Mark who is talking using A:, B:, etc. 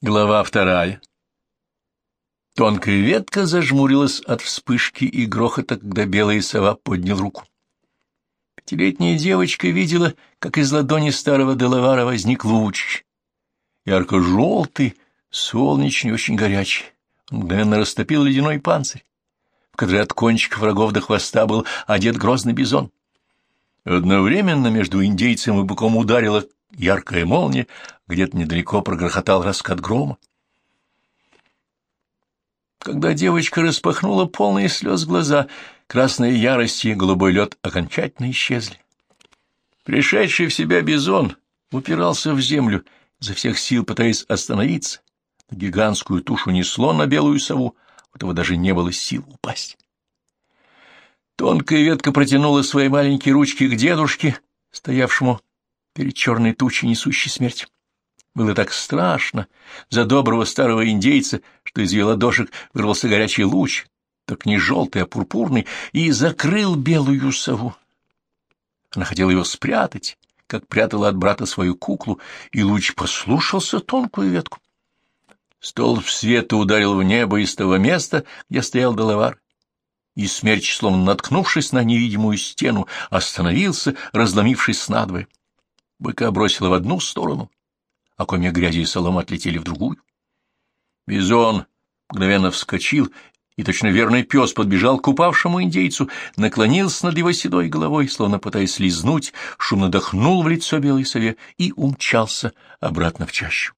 A: Глава вторая. Тонкая ветка зажмурилась от вспышки и грохота, когда белая сова поднял руку. Пятилетняя девочка видела, как из ладони старого Делавара возник луч. Ярко-желтый, солнечный, очень горячий. Он мгновенно растопил ледяной панцирь, в который от кончиков врагов до хвоста был одет грозный бизон. Одновременно между индейцем и быком ударила яркая молния, где-то недалеко прогрохотал раскат грома. Когда девочка распахнула полные слез глаза, красная ярость и голубой лед окончательно исчезли. Пришедший в себя бизон упирался в землю, за всех сил пытаясь остановиться. Гигантскую тушу несло на белую сову, у этого даже не было сил упасть. Тонкая ветка протянула свои маленькие ручки к дедушке, стоявшему перед черной тучей, несущей смерть. Было так страшно за доброго старого индейца, что из ее ладошек вырвался горячий луч, так не желтый, а пурпурный, и закрыл белую сову. Она хотела его спрятать, как прятала от брата свою куклу, и луч послушался тонкую ветку. Столб света ударил в небо из того места, где стоял Делавар, и смерч, словно наткнувшись на невидимую стену, остановился, разломившись надвое. Быка бросила в одну сторону, а комья грязи и солома отлетели в другую. Бизон мгновенно вскочил, и точно верный пес подбежал к упавшему индейцу, наклонился над его седой головой, словно пытаясь слизнуть, шумно дохнул в лицо белой сове и умчался обратно в чащу.